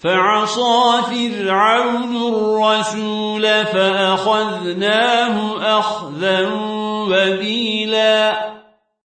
فعصى فرعون الرسول فأخذناه أخذا وبيلا.